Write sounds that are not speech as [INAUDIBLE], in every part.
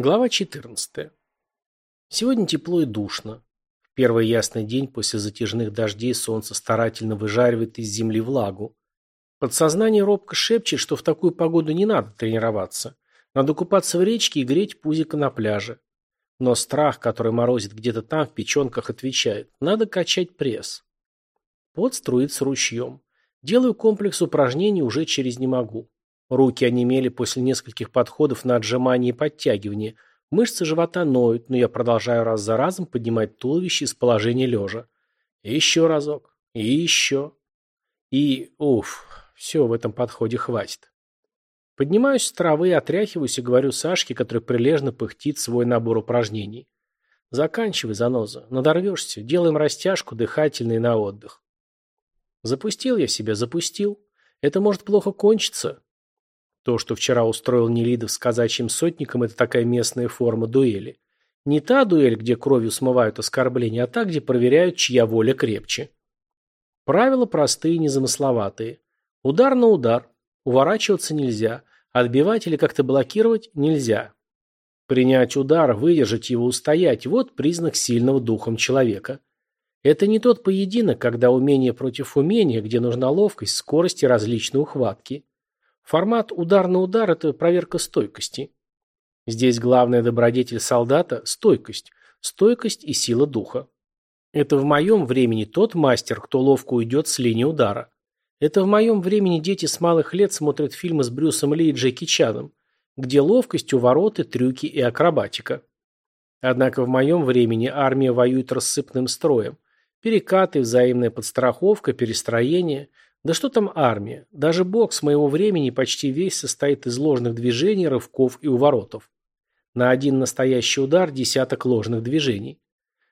Глава 14. Сегодня тепло и душно. В первый ясный день после затяжных дождей солнце старательно выжаривает из земли влагу. Подсознание робко шепчет, что в такую погоду не надо тренироваться. Надо купаться в речке и греть пузико на пляже. Но страх, который морозит где-то там в печенках, отвечает. Надо качать пресс. Пот струится ручьем. Делаю комплекс упражнений уже через «не могу». Руки онемели после нескольких подходов на отжимание и подтягивание. Мышцы живота ноют, но я продолжаю раз за разом поднимать туловище из положения лежа. Еще разок. И еще. И, уф, все, в этом подходе хватит. Поднимаюсь с травы, отряхиваюсь и говорю Сашке, который прилежно пыхтит свой набор упражнений. Заканчивай, заноза. Надорвешься. Делаем растяжку, дыхательный на отдых. Запустил я себя, запустил. Это может плохо кончиться. То, что вчера устроил Нелидов с казачьим сотником, это такая местная форма дуэли. Не та дуэль, где кровью смывают оскорбления, а та, где проверяют, чья воля крепче. Правила простые незамысловатые. Удар на удар. Уворачиваться нельзя. Отбивать или как-то блокировать нельзя. Принять удар, выдержать его, устоять – вот признак сильного духом человека. Это не тот поединок, когда умение против умения, где нужна ловкость, скорость и различные ухватки. Формат удар на удар – это проверка стойкости. Здесь главная добродетель солдата – стойкость. Стойкость и сила духа. Это в моем времени тот мастер, кто ловко уйдет с линии удара. Это в моем времени дети с малых лет смотрят фильмы с Брюсом Ли и Джеки Чаном, где ловкость, увороты, трюки и акробатика. Однако в моем времени армия воюет рассыпным строем. Перекаты, взаимная подстраховка, перестроение – да что там армия? Даже бокс моего времени почти весь состоит из ложных движений, рывков и уворотов. На один настоящий удар десяток ложных движений.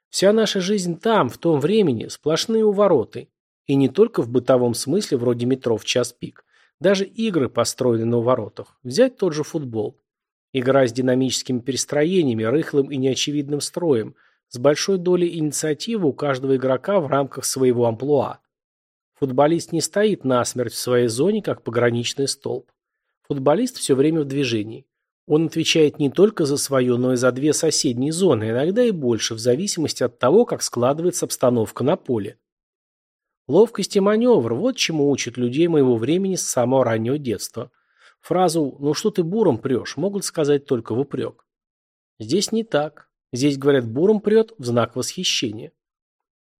Вся наша жизнь там, в том времени, сплошные увороты. И не только в бытовом смысле, вроде метро в час пик. Даже игры построены на уворотах. Взять тот же футбол. Игра с динамическими перестроениями, рыхлым и неочевидным строем, с большой долей инициативы у каждого игрока в рамках своего амплуа. Футболист не стоит насмерть в своей зоне, как пограничный столб. Футболист все время в движении. Он отвечает не только за свою, но и за две соседние зоны, иногда и больше, в зависимости от того, как складывается обстановка на поле. Ловкость и маневр – вот чему учат людей моего времени с самого раннего детства. Фразу «ну что ты буром прешь» могут сказать только в упрек. Здесь не так. Здесь, говорят, буром прет в знак восхищения.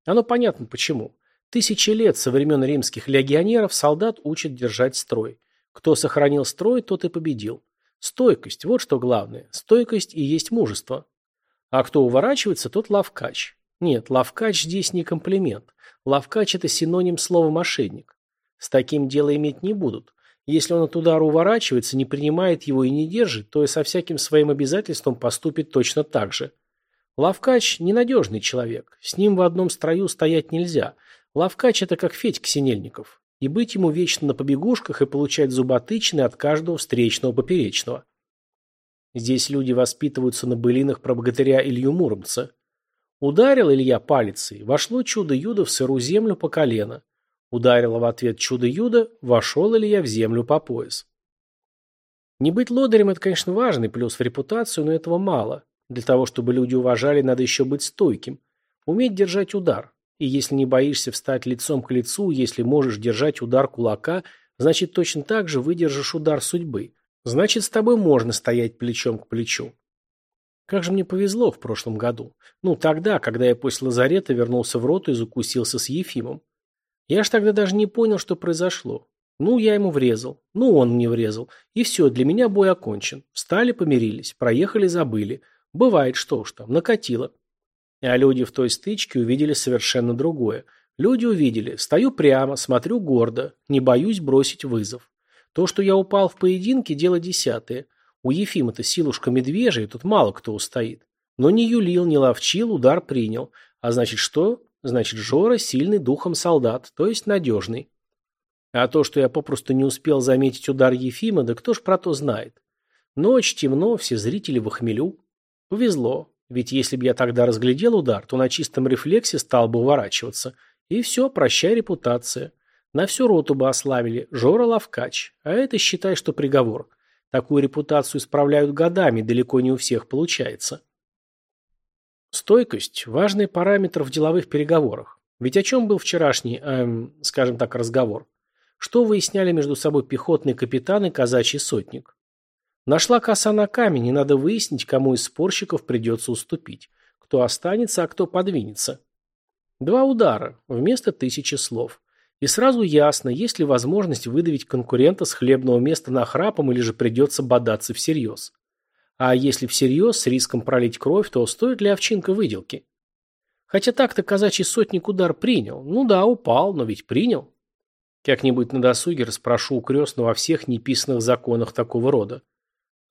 Оно понятно почему. Тысячи лет со времен римских легионеров солдат учат держать строй. Кто сохранил строй, тот и победил. Стойкость – вот что главное. Стойкость и есть мужество. А кто уворачивается, тот лавкач. Нет, лавкач здесь не комплимент. Лавкач – это синоним слова «мошенник». С таким дело иметь не будут. Если он от удара уворачивается, не принимает его и не держит, то и со всяким своим обязательством поступит точно так же. Лавкач – ненадежный человек. С ним в одном строю стоять нельзя – Лавкач – это как Федька Синельников. И быть ему вечно на побегушках и получать зуботычины от каждого встречного поперечного. Здесь люди воспитываются на былинах про богатыря Илью Муромца. Ударил Илья палицей, вошло чудо-юдо в сыру землю по колено. Ударило в ответ чудо-юдо, вошел Илья в землю по пояс. Не быть лодырем – это, конечно, важный плюс в репутацию, но этого мало. Для того, чтобы люди уважали, надо еще быть стойким. Уметь держать удар. И если не боишься встать лицом к лицу, если можешь держать удар кулака, значит точно так же выдержишь удар судьбы. Значит, с тобой можно стоять плечом к плечу. Как же мне повезло в прошлом году. Ну, тогда, когда я после лазарета вернулся в роту и закусился с Ефимом. Я ж тогда даже не понял, что произошло. Ну, я ему врезал. Ну, он мне врезал. И все, для меня бой окончен. Встали, помирились. Проехали, забыли. Бывает, что уж там, накатило. А люди в той стычке увидели совершенно другое. Люди увидели, стою прямо, смотрю гордо, не боюсь бросить вызов. То, что я упал в поединке, дело десятое. У Ефима-то силушка медвежья, тут мало кто устоит. Но не юлил, не ловчил, удар принял. А значит что? Значит, Жора сильный духом солдат, то есть надежный. А то, что я попросту не успел заметить удар Ефима, да кто ж про то знает. Ночь, темно, все зрители в охмелю. Повезло. Ведь если бы я тогда разглядел удар, то на чистом рефлексе стал бы уворачиваться. И все, прощай репутация. На всю роту бы ославили. Жора Лавкач. А это считай, что приговор. Такую репутацию исправляют годами, далеко не у всех получается. Стойкость – важный параметр в деловых переговорах. Ведь о чем был вчерашний, эм, скажем так, разговор? Что выясняли между собой пехотный капитан и казачий сотник? Нашла коса на камень, и надо выяснить, кому из спорщиков придется уступить. Кто останется, а кто подвинется. Два удара, вместо тысячи слов. И сразу ясно, есть ли возможность выдавить конкурента с хлебного места на храпом или же придется бодаться всерьез. А если всерьез, с риском пролить кровь, то стоит ли овчинка выделки? Хотя так-то казачий сотник удар принял. Ну да, упал, но ведь принял. Как-нибудь на досуге расспрошу у крестного о всех неписанных законах такого рода.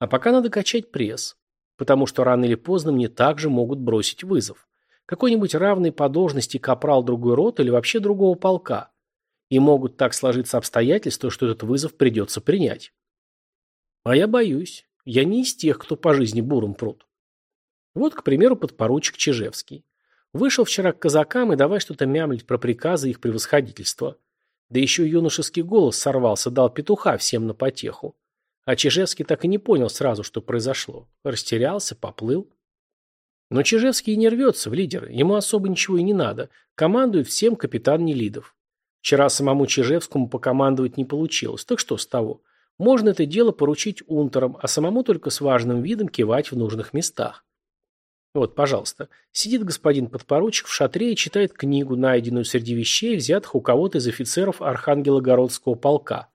А пока надо качать пресс. Потому что рано или поздно мне также могут бросить вызов. Какой-нибудь равный по должности капрал другой рот или вообще другого полка. И могут так сложиться обстоятельства, что этот вызов придется принять. А я боюсь. Я не из тех, кто по жизни буром прут. Вот, к примеру, подпоручик Чижевский. Вышел вчера к казакам и давай что-то мямлить про приказы их превосходительства. Да еще юношеский голос сорвался, дал петуха всем на потеху. А Чижевский так и не понял сразу, что произошло. Растерялся, поплыл. Но Чижевский не рвется в лидеры, ему особо ничего и не надо. Командует всем капитан Нелидов. Вчера самому Чижевскому покомандовать не получилось, так что с того? Можно это дело поручить унтерам, а самому только с важным видом кивать в нужных местах. Вот, пожалуйста, сидит господин подпоручик в шатре и читает книгу, найденную среди вещей, взятых у кого-то из офицеров Архангелогородского полка.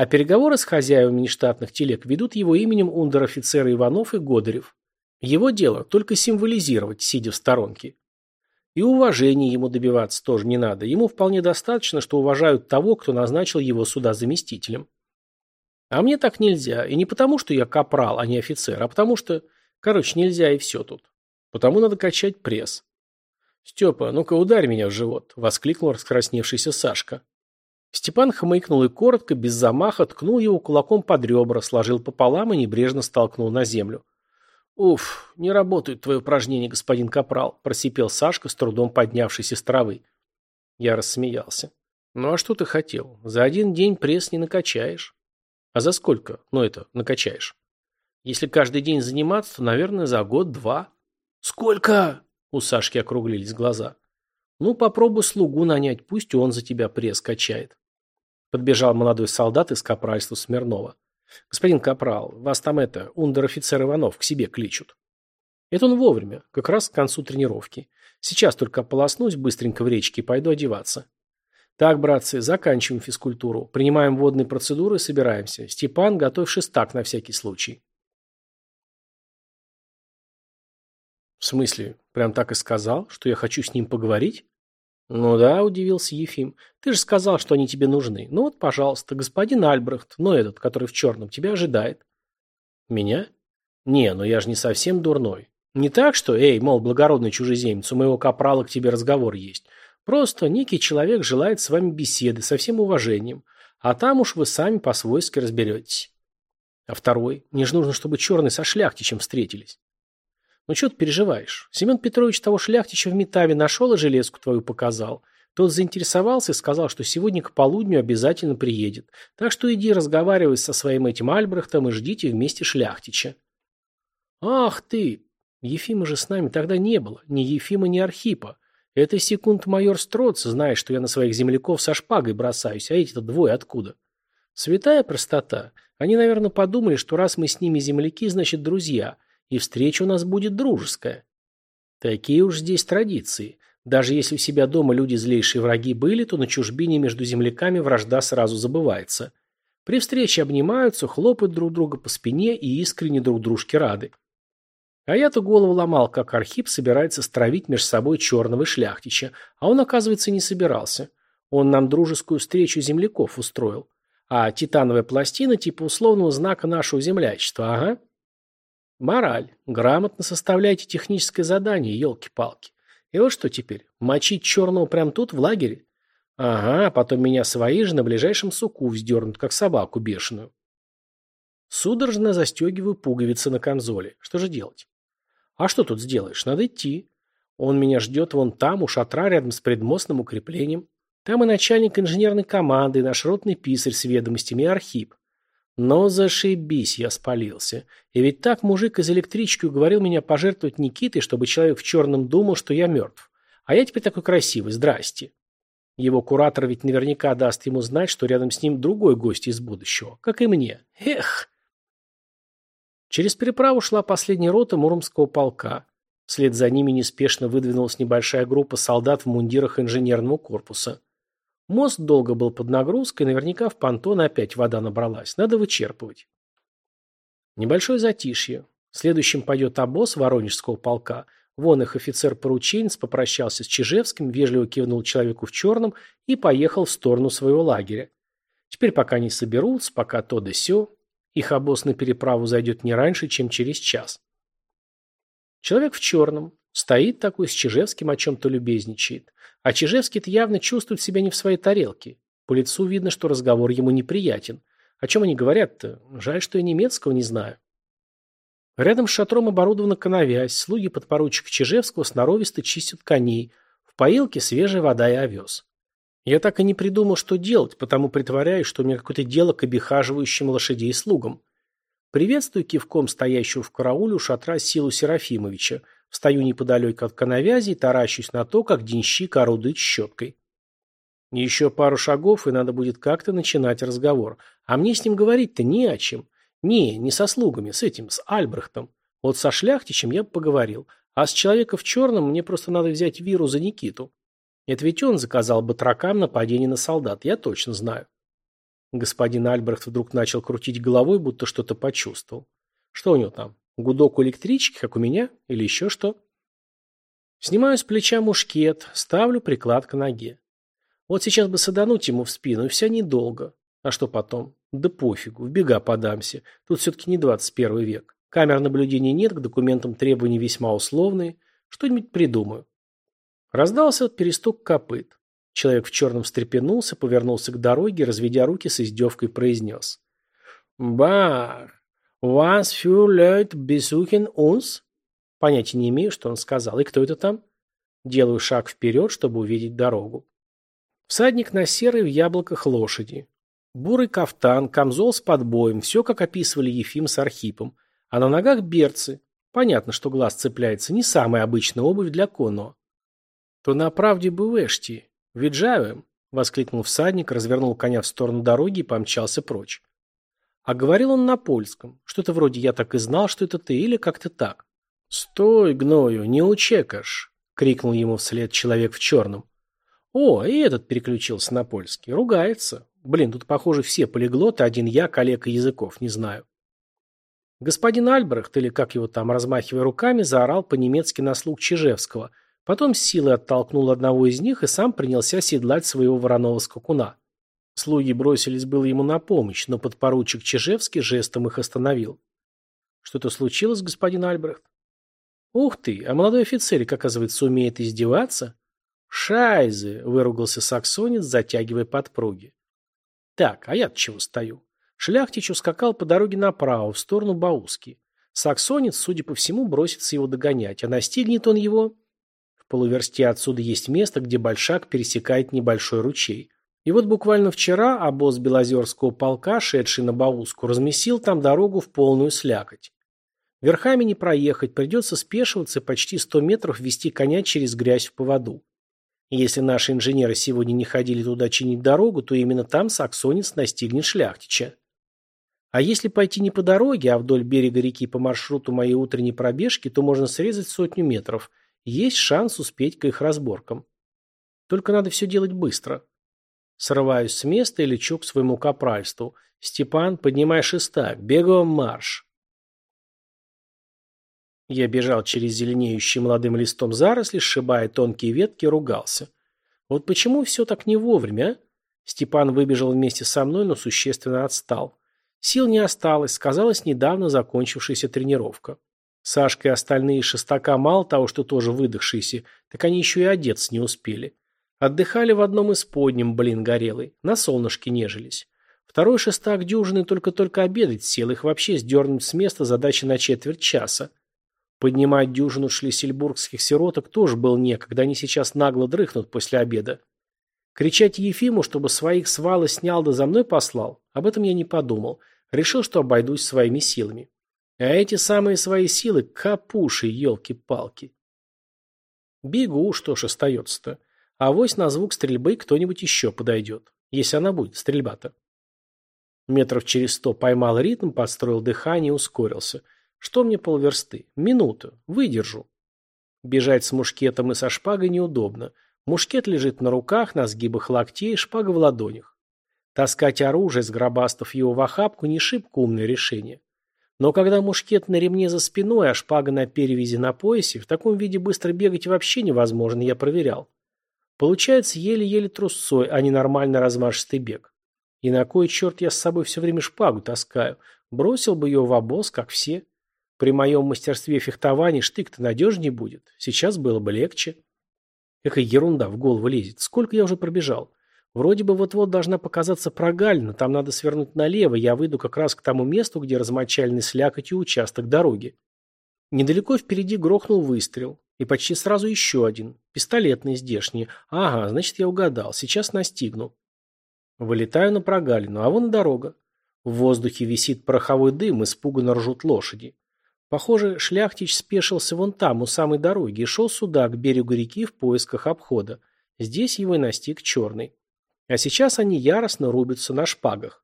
А переговоры с хозяевами нештатных телег ведут его именем ундер-офицеры Иванов и Годырев. Его дело только символизировать, сидя в сторонке. И уважения ему добиваться тоже не надо. Ему вполне достаточно, что уважают того, кто назначил его сюда заместителем. А мне так нельзя. И не потому, что я капрал, а не офицер, а потому что... Короче, нельзя и все тут. Потому надо качать пресс. «Степа, ну-ка ударь меня в живот!» – воскликнул раскрасневшийся Сашка. Степан хмыкнул и коротко, без замаха, ткнул его кулаком под ребра, сложил пополам и небрежно столкнул на землю. «Уф, не работают твои упражнения, господин Капрал», – просипел Сашка, с трудом поднявшись из травы. Я рассмеялся. «Ну а что ты хотел? За один день пресс не накачаешь». «А за сколько, ну это, накачаешь?» Если каждый день заниматься, то, наверное, за год-два. Сколько? У Сашки округлились глаза. Ну, попробуй слугу нанять, пусть он за тебя пресс качает. Подбежал молодой солдат из капральства Смирнова. Господин капрал, вас там это, ундер-офицер Иванов к себе кличут. Это он вовремя, как раз к концу тренировки. Сейчас только ополоснусь быстренько в речке и пойду одеваться. Так, братцы, заканчиваем физкультуру. Принимаем водные процедуры и собираемся. Степан, готовь шестак на всякий случай. В смысле, прям так и сказал, что я хочу с ним поговорить? Ну да, удивился Ефим. Ты же сказал, что они тебе нужны. Ну вот, пожалуйста, господин Альбрехт, ну этот, который в черном, тебя ожидает. Меня? Не, ну я же не совсем дурной. Не так, что, эй, мол, благородный чужеземец, у моего капрала к тебе разговор есть. Просто некий человек желает с вами беседы со всем уважением, а там уж вы сами по-свойски разберетесь. А второй, мне же нужно, чтобы черный со шляхтичем встретились. Ну что ты переживаешь? Семен Петрович того шляхтича в Метаве нашел и железку твою показал. Тот заинтересовался и сказал, что сегодня к полудню обязательно приедет. Так что иди разговаривай со своим этим Альбрехтом и ждите вместе шляхтича. Ах ты! Ефима же с нами тогда не было. Ни Ефима, ни Архипа. Это секунд-майор Строц знает, что я на своих земляков со шпагой бросаюсь, а эти-то двое откуда? Святая простота. Они, наверное, подумали, что раз мы с ними земляки, значит друзья – и встреча у нас будет дружеская. Такие уж здесь традиции. Даже если у себя дома люди злейшие враги были, то на чужбине между земляками вражда сразу забывается. При встрече обнимаются, хлопают друг друга по спине и искренне друг дружке рады. А я-то голову ломал, как Архип собирается стравить между собой черного шляхтича, а он, оказывается, не собирался. Он нам дружескую встречу земляков устроил. А титановая пластина типа условного знака нашего землячества, ага. Мораль. Грамотно составляйте техническое задание, елки-палки. И вот что теперь, мочить черного прямо тут, в лагере? Ага, а потом меня свои же на ближайшем суку вздернут, как собаку бешеную. Судорожно застегиваю пуговицы на камзоле. Что же делать? А что тут сделаешь? Надо идти. Он меня ждет вон там, у шатра, рядом с предмостным укреплением. Там и начальник инженерной команды, и наш ротный писарь с ведомостями, и Архип. Но зашибись, я спалился. И ведь так мужик из электрички уговорил меня пожертвовать Никитой, чтобы человек в черном думал, что я мертв. А я теперь такой красивый, здрасте. Его куратор ведь наверняка даст ему знать, что рядом с ним другой гость из будущего, как и мне. Эх! Через переправу шла последняя рота Муромского полка. Вслед за ними неспешно выдвинулась небольшая группа солдат в мундирах инженерного корпуса. Мост долго был под нагрузкой, наверняка в понтон опять вода набралась. Надо вычерпывать. Небольшое затишье. Следующим пойдет обоз Воронежского полка. Вон их офицер-порученец попрощался с Чижевским, вежливо кивнул человеку в черном и поехал в сторону своего лагеря. Теперь пока не соберутся, пока то да сё. Их обоз на переправу зайдет не раньше, чем через час. Человек в черном. Стоит такой с Чижевским о чем-то любезничает. А Чижевский-то явно чувствует себя не в своей тарелке. По лицу видно, что разговор ему неприятен. О чем они говорят-то? Жаль, что я немецкого не знаю. Рядом с шатром оборудована коновязь. Слуги подпоручика Чижевского сноровисто чистят коней. В поилке свежая вода и овес. Я так и не придумал, что делать, потому притворяюсь, что у меня какое-то дело к обихаживающим лошадей слугам. Приветствую кивком стоящего в карауле у шатра Силу Серафимовича. Встаю неподалеку от коновязи и таращусь на то, как денщик орудует щеткой. Еще пару шагов, и надо будет как-то начинать разговор. А мне с ним говорить-то не о чем. Не, не со слугами, с этим, с Альбрехтом. Вот со шляхтичем я бы поговорил. А с человеком в черном мне просто надо взять Виру за Никиту. Это ведь он заказал батракам нападение на солдат, я точно знаю. Господин Альбрехт вдруг начал крутить головой, будто что-то почувствовал. Что у него там? Гудок у электрички, как у меня? Или еще что? Снимаю с плеча мушкет, ставлю приклад к ноге. Вот сейчас бы садануть ему в спину, и все недолго. А что потом? Да пофигу, в бега подамся. Тут все-таки не 21 век. Камер наблюдения нет, к документам требования весьма условные. Что-нибудь придумаю. Раздался перестук копыт. Человек в черном встрепенулся, повернулся к дороге, разведя руки с издевкой, произнес. «Бах! Was für Leute besuchen uns?» Понятия не имею, что он сказал. И кто это там? Делаю шаг вперед, чтобы увидеть дорогу. Всадник на серой в яблоках лошади. Бурый кафтан, камзол с подбоем, все, как описывали Ефим с Архипом. А на ногах берцы. Понятно, что глаз цепляется. Не самая обычная обувь для конного. То на правде бы вешти. «Виджавем!» — воскликнул всадник, развернул коня в сторону дороги и помчался прочь. А говорил он на польском. Что-то вроде «я так и знал, что это ты» или как-то так. «Стой, гною, не учекаешь!» — крикнул ему вслед человек в черном. О, и этот переключился на польский. Ругается. Блин, тут, похоже, все полиглоты, один я, коллега языков, не знаю. Господин Альбрехт, или как его там, размахивая руками, заорал по-немецки на слуг Чижевского, Потом с силой оттолкнул одного из них и сам принялся седлать своего вороного скакуна. Слуги бросились было ему на помощь, но подпоручик Чижевский жестом их остановил. «Что-то случилось, господин Альбрехт?» «Ух ты, а молодой офицерик, оказывается, умеет издеваться?» «Шайзе!» – выругался саксонец, затягивая подпруги. «Так, а я-то чего стою?» Шляхтич ускакал по дороге направо, в сторону Бауски. Саксонец, судя по всему, бросится его догонять, а настигнет он его полуверсте отсюда есть место, где Большак пересекает небольшой ручей. И вот буквально вчера обоз Белозерского полка, шедший на Бауску, размесил там дорогу в полную слякоть. Верхами не проехать, придется спешиваться почти 100 метров вести коня через грязь в поводу. И если наши инженеры сегодня не ходили туда чинить дорогу, то именно там саксонец настигнет шляхтича. А если пойти не по дороге, а вдоль берега реки по маршруту моей утренней пробежки, то можно срезать сотню метров, есть шанс успеть к их разборкам. Только надо все делать быстро. Срываюсь с места и лечу к своему капральству. «Степан, поднимай шестак, бегом марш!» Я бежал через зеленеющий молодым листом заросли, сшибая тонкие ветки, ругался. Вот почему все так не вовремя, а? Степан выбежал вместе со мной, но существенно отстал. Сил не осталось, сказалась недавно закончившаяся тренировка. Сашка и остальные шестака мало того, что тоже выдохшиеся, так они еще и одеться не успели. Отдыхали в одном из подним, блин, горелый, на солнышке нежились. Второй шестак дюжины только-только обедать сел, их вообще сдернуть с места задача на четверть часа. Поднимать дюжину шлиссельбургских сироток тоже был некогда, они сейчас нагло дрыхнут после обеда. Кричать Ефиму, чтобы своих свалы снял да за мной послал, об этом я не подумал. Решил, что обойдусь своими силами. А эти самые свои силы – капуши, елки-палки. Бегу, что ж остается-то. А вось на звук стрельбы кто-нибудь еще подойдет. Если она будет, стрельба-то. Метров через сто поймал ритм, подстроил дыхание и ускорился. Что мне полверсты? Минуту. Выдержу. Бежать с мушкетом и со шпагой неудобно. Мушкет лежит на руках, на сгибах локтей, шпага в ладонях. Таскать оружие, сгробастав его в охапку, не шибко умное решение. Но когда мушкет на ремне за спиной, а шпага на перевязи на поясе, в таком виде быстро бегать вообще невозможно, я проверял. Получается еле-еле трусцой, а не нормально размашистый бег. И на кой черт я с собой все время шпагу таскаю? Бросил бы ее в обоз, как все. При моем мастерстве фехтования штык-то надежнее будет. Сейчас было бы легче. Какая ерунда в голову лезет. Сколько я уже пробежал? Вроде бы вот-вот должна показаться прогалина, там надо свернуть налево, я выйду как раз к тому месту, где размочаленный слякотью участок дороги. Недалеко впереди грохнул выстрел. И почти сразу еще один. Пистолетный здешний. Ага, значит, я угадал. Сейчас настигну. Вылетаю на прогалину, а вон дорога. В воздухе висит пороховой дым, испуганно ржут лошади. Похоже, шляхтич спешился вон там, у самой дороги, и шел сюда, к берегу реки, в поисках обхода. Здесь его и настиг черный. А сейчас они яростно рубятся на шпагах.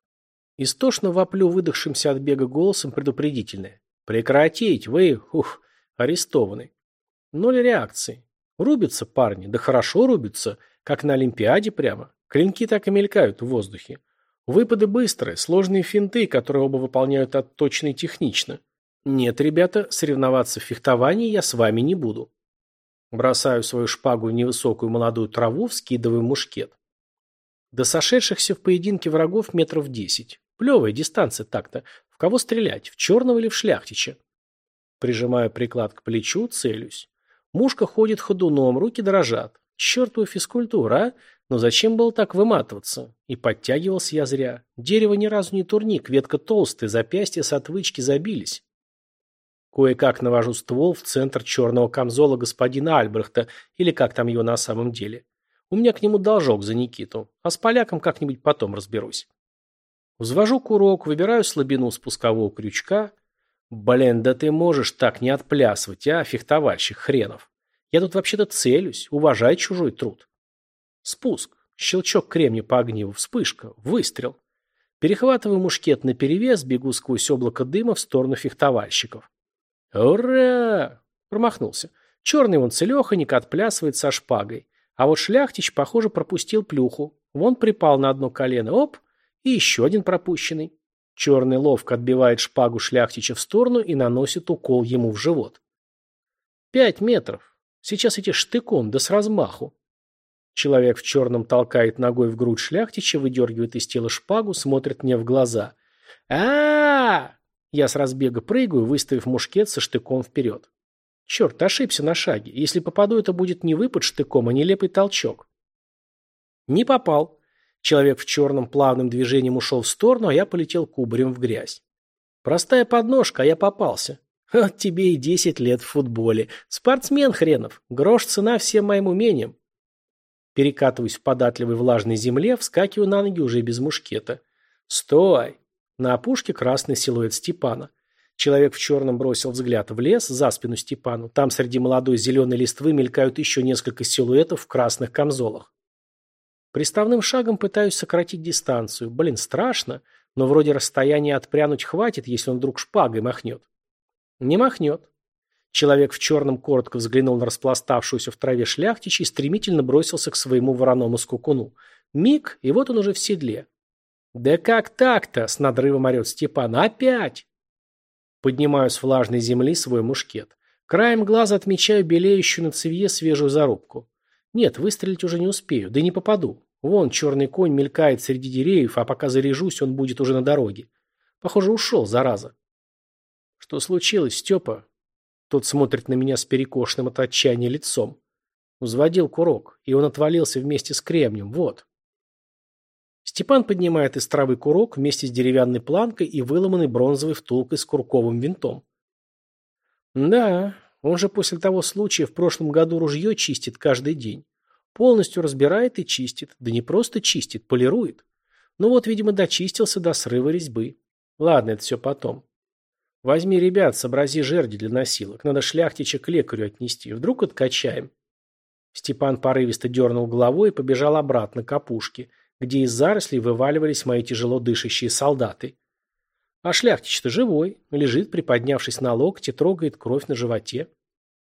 Истошно воплю выдохшимся от бега голосом предупредительное. «Прекратить! Вы, ух, арестованы!» Ноль реакции. Рубятся парни, да хорошо рубятся, как на Олимпиаде прямо. Клинки так и мелькают в воздухе. Выпады быстрые, сложные финты, которые оба выполняют отточно и технично. Нет, ребята, соревноваться в фехтовании я с вами не буду. Бросаю свою шпагу в невысокую молодую траву, вскидываю мушкет. До сошедшихся в поединке врагов метров десять. Плевая дистанция так-то. В кого стрелять, в черного или в шляхтича? Прижимаю приклад к плечу, целюсь. Мушка ходит ходуном, руки дрожат. Чертова физкультура, а? Но зачем было так выматываться? И подтягивался я зря. Дерево ни разу не турник, ветка толстая, запястья с отвычки забились. Кое-как навожу ствол в центр черного камзола господина Альбрехта, или как там его на самом деле. У меня к нему должок за Никиту, а с поляком как-нибудь потом разберусь. Взвожу курок, выбираю слабину спускового крючка. Блин, да ты можешь так не отплясывать, а, фехтовальщик хренов. Я тут вообще-то целюсь, уважай чужой труд. Спуск, щелчок кремня по огниву, вспышка, выстрел. Перехватываю мушкет на перевес, бегу сквозь облако дыма в сторону фехтовальщиков. «Ура!» Промахнулся. Черный вон целеханик отплясывает со шпагой. А вот шляхтич, похоже, пропустил плюху. Вон припал на одно колено. Оп! И еще один пропущенный. Черный ловко отбивает шпагу шляхтича в сторону и наносит укол ему в живот. Пять метров. Сейчас эти штыком, да с размаху. Человек в черном толкает ногой в грудь шляхтича, выдергивает из тела шпагу, смотрит мне в глаза. а а! Я с разбега прыгаю, выставив мушкет со штыком вперед. Черт, ошибся на шаге. Если попаду, это будет не выпад штыком, а нелепый толчок. Не попал. Человек в черном плавным движением ушел в сторону, а я полетел кубарем в грязь. Простая подножка, а я попался. От тебе и десять лет в футболе. Спортсмен хренов. Грош цена всем моим умениям. Перекатываюсь в податливой влажной земле, вскакиваю на ноги уже без мушкета. Стой! На опушке красный силуэт Степана. Человек в черном бросил взгляд в лес за спину Степану. Там среди молодой зеленой листвы мелькают еще несколько силуэтов в красных камзолах. Приставным шагом пытаюсь сократить дистанцию. Блин, страшно, но вроде расстояния отпрянуть хватит, если он вдруг шпагой махнет. Не махнет. Человек в черном коротко взглянул на распластавшуюся в траве шляхтича и стремительно бросился к своему вороному скукуну. Миг, и вот он уже в седле. «Да как так-то?» — с надрывом орет Степан. «Опять!» Поднимаю с влажной земли свой мушкет. Краем глаза отмечаю белеющую на цевье свежую зарубку. Нет, выстрелить уже не успею, да и не попаду. Вон черный конь мелькает среди деревьев, а пока заряжусь, он будет уже на дороге. Похоже, ушел, зараза. Что случилось, Степа? Тот смотрит на меня с перекошенным от отчаяния лицом. Взводил курок, и он отвалился вместе с кремнем. Вот. Степан поднимает из травы курок вместе с деревянной планкой и выломанной бронзовой втулкой с курковым винтом. Да, он же после того случая в прошлом году ружье чистит каждый день. Полностью разбирает и чистит. Да не просто чистит, полирует. Ну вот, видимо, дочистился до срыва резьбы. Ладно, это все потом. Возьми ребят, сообрази жерди для носилок. Надо шляхтича к лекарю отнести. Вдруг откачаем. Степан порывисто дернул головой и побежал обратно к опушке, где из зарослей вываливались мои тяжело дышащие солдаты. А шляхтич-то живой, лежит, приподнявшись на локте, трогает кровь на животе.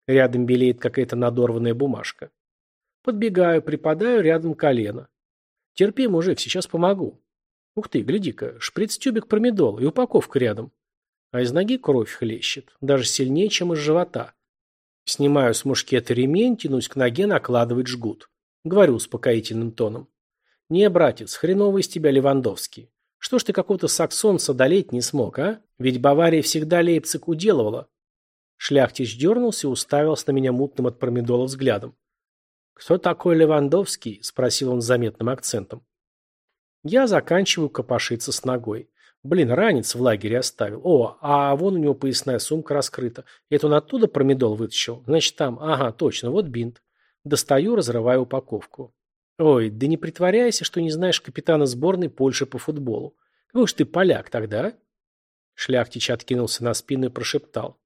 Рядом белеет какая-то надорванная бумажка. Подбегаю, припадаю рядом колено. Терпи, мужик, сейчас помогу. Ух ты, гляди-ка, шприц-тюбик промедола и упаковка рядом. А из ноги кровь хлещет, даже сильнее, чем из живота. Снимаю с мушкета ремень, тянусь к ноге, накладывать жгут. Говорю успокоительным тоном. Не, братец, хреново из тебя Левандовский. Что ж ты какого-то саксонца долеть не смог, а? Ведь Бавария всегда Лейпциг уделывала. Шляхтич дернулся и уставился на меня мутным от промедола взглядом. «Кто такой Левандовский?» – спросил он с заметным акцентом. Я заканчиваю копошиться с ногой. Блин, ранец в лагере оставил. О, а вон у него поясная сумка раскрыта. Это он оттуда промедол вытащил? Значит, там, ага, точно, вот бинт. Достаю, разрываю упаковку. Ой, да не притворяйся, что не знаешь капитана сборной Польши по футболу. Какой уж ты поляк тогда, а? Шляхтич откинулся на спину и прошептал.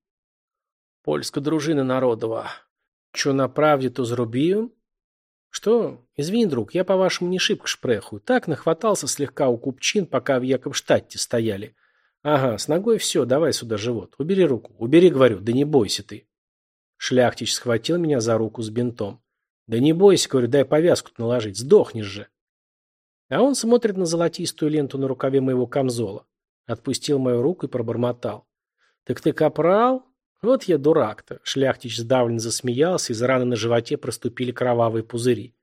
Польская дружина народова. Че на правде, то зрубію? «Что? Извини, друг, я, по-вашему, не шибко шпреху. Так нахватался слегка у купчин, пока в Якобштадте стояли. Ага, с ногой все, давай сюда живот. Убери руку. Убери, говорю, да не бойся ты». Шляхтич схватил меня за руку с бинтом. «Да не бойся, говорю, дай повязку наложить, сдохнешь же». А он смотрит на золотистую ленту на рукаве моего камзола. Отпустил мою руку и пробормотал. «Так ты капрал? Вот я дурак-то. Шляхтич сдавленно засмеялся, из раны на животе проступили кровавые пузыри.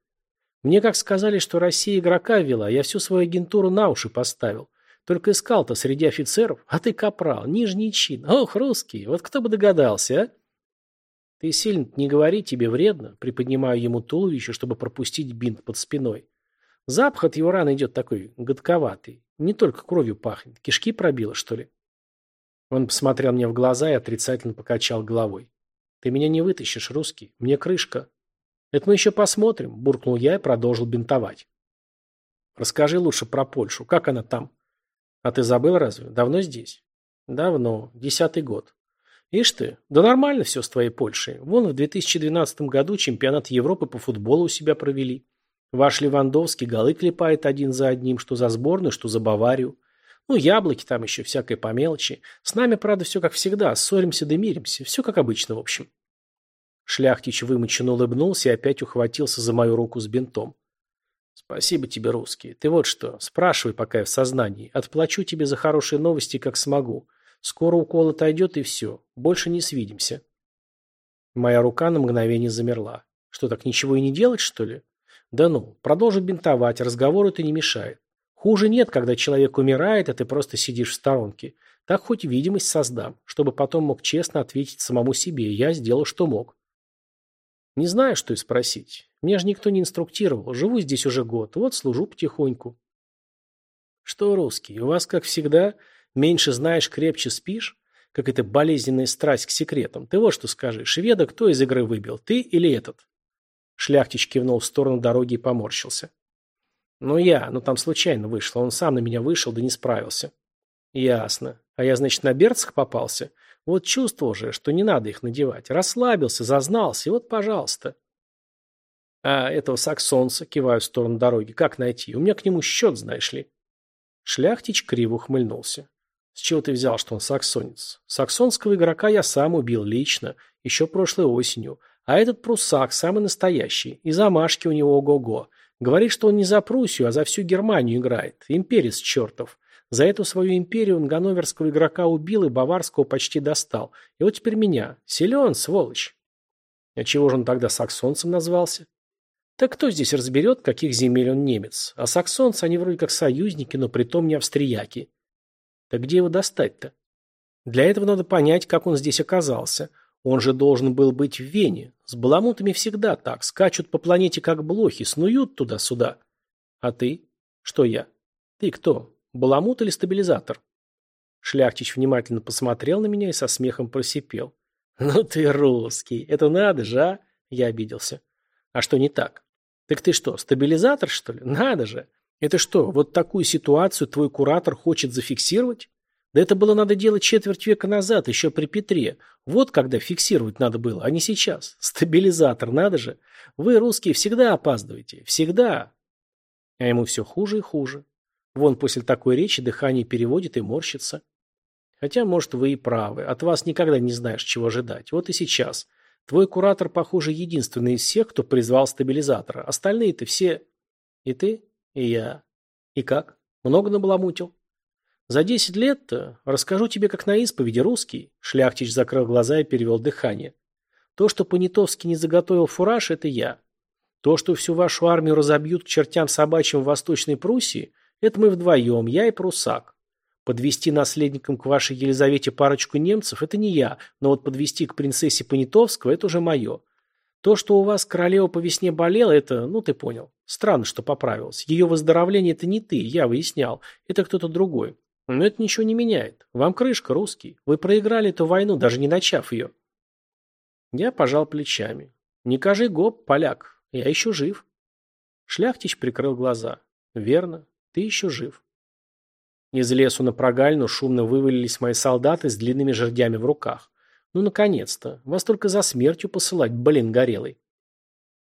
Мне как сказали, что Россия игрока вела, я всю свою агентуру на уши поставил. Только искал-то среди офицеров, а ты капрал, нижний чин. Ох, русский, вот кто бы догадался, а? Ты сильно не говори, тебе вредно. Приподнимаю ему туловище, чтобы пропустить бинт под спиной. Запах от его раны идет такой годковатый. Не только кровью пахнет. Кишки пробило, что ли? Он посмотрел мне в глаза и отрицательно покачал головой. «Ты меня не вытащишь, русский. Мне крышка». «Это мы еще посмотрим», – буркнул я и продолжил бинтовать. «Расскажи лучше про Польшу. Как она там?» «А ты забыл разве? Давно здесь?» «Давно. Десятый год». «Ишь ты, да нормально все с твоей Польшей. Вон в 2012 году чемпионат Европы по футболу у себя провели. Ваш Левандовский голы клепает один за одним, что за сборную, что за Баварию. Ну, яблоки там еще, всякое по мелочи. С нами, правда, все как всегда. Ссоримся да миримся. Все как обычно, в общем. Шляхтич вымученно улыбнулся и опять ухватился за мою руку с бинтом. «Спасибо тебе, русский. Ты вот что, спрашивай, пока я в сознании. Отплачу тебе за хорошие новости, как смогу. Скоро укол отойдет, и все. Больше не свидимся». Моя рука на мгновение замерла. Что, так ничего и не делать, что ли? Да ну, продолжить бинтовать, разговору это не мешает. Хуже нет, когда человек умирает, а ты просто сидишь в сторонке. Так хоть видимость создам, чтобы потом мог честно ответить самому себе. Я сделал, что мог. Не знаю, что и спросить. Меня же никто не инструктировал. Живу здесь уже год. Вот служу потихоньку. Что, русский, у вас, как всегда, меньше знаешь, крепче спишь? Как это болезненная страсть к секретам. Ты вот что скажи. Шведа кто из игры выбил? Ты или этот? Шляхтич кивнул в сторону дороги и поморщился. «Ну я, ну там случайно вышло. Он сам на меня вышел, да не справился». «Ясно. А я, значит, на берцах попался? Вот чувствовал же, что не надо их надевать. Расслабился, зазнался, и вот, пожалуйста». «А этого саксонца, киваю в сторону дороги, как найти? У меня к нему счет, знаешь ли». Шляхтич криво ухмыльнулся. «С чего ты взял, что он саксонец? Саксонского игрока я сам убил лично, еще прошлой осенью. А этот прусак самый настоящий, и замашки у него ого-го. Говорит, что он не за Пруссию, а за всю Германию играет. Имперец чертов. За эту свою империю он ганноверского игрока убил и баварского почти достал. И вот теперь меня. Силен, сволочь. А чего же он тогда саксонцем назвался? Так кто здесь разберет, каких земель он немец? А саксонцы, они вроде как союзники, но притом не австрияки. Так где его достать-то? Для этого надо понять, как он здесь оказался – он же должен был быть в Вене. С баламутами всегда так. Скачут по планете как блохи, снуют туда-сюда. А ты? Что я? Ты кто? Баламут или стабилизатор? Шляхтич внимательно посмотрел на меня и со смехом просипел. [LAUGHS] «Ну ты русский! Это надо же, а?» Я обиделся. «А что не так? Так ты что, стабилизатор, что ли? Надо же! Это что, вот такую ситуацию твой куратор хочет зафиксировать? Да это было надо делать четверть века назад, еще при Петре. Вот когда фиксировать надо было, а не сейчас. Стабилизатор, надо же. Вы, русские, всегда опаздываете. Всегда. А ему все хуже и хуже. Вон после такой речи дыхание переводит и морщится. Хотя, может, вы и правы. От вас никогда не знаешь, чего ожидать. Вот и сейчас. Твой куратор, похоже, единственный из всех, кто призвал стабилизатора. Остальные-то все... И ты, и я. И как? Много набаламутил? За десять лет-то расскажу тебе, как на исповеди русский. Шляхтич закрыл глаза и перевел дыхание. То, что Понятовский не заготовил фураж, это я. То, что всю вашу армию разобьют к чертям собачьим в Восточной Пруссии, это мы вдвоем, я и Прусак. Подвести наследникам к вашей Елизавете парочку немцев – это не я, но вот подвести к принцессе Понятовского – это уже мое. То, что у вас королева по весне болела, это, ну ты понял. Странно, что поправилась. Ее выздоровление – это не ты, я выяснял. Это кто-то другой. Но это ничего не меняет. Вам крышка, русский. Вы проиграли эту войну, даже не начав ее. Я пожал плечами. Не кажи гоп, поляк. Я еще жив. Шляхтич прикрыл глаза. Верно, ты еще жив. Из лесу на прогалину шумно вывалились мои солдаты с длинными жердями в руках. Ну, наконец-то. Вас только за смертью посылать, блин, горелый.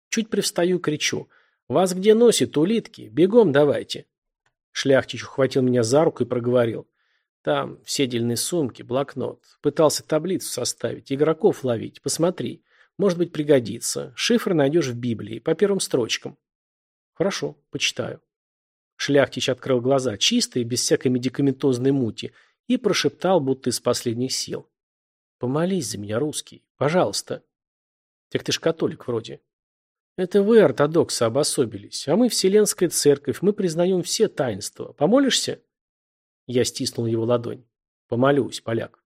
Чуть привстаю, кричу. Вас где носит, улитки? Бегом давайте. Шляхтич ухватил меня за руку и проговорил. Там все дельные сумки, блокнот. Пытался таблицу составить, игроков ловить. Посмотри. Может быть, пригодится. Шифр найдешь в Библии, по первым строчкам. Хорошо, почитаю. Шляхтич открыл глаза, чистые, без всякой медикаментозной мути, и прошептал, будто из последних сил. Помолись за меня, русский. Пожалуйста. Так ты ж католик вроде. Это вы, ортодоксы, обособились, а мы Вселенская Церковь, мы признаем все таинства. Помолишься? Я стиснул его ладонь. Помолюсь, поляк.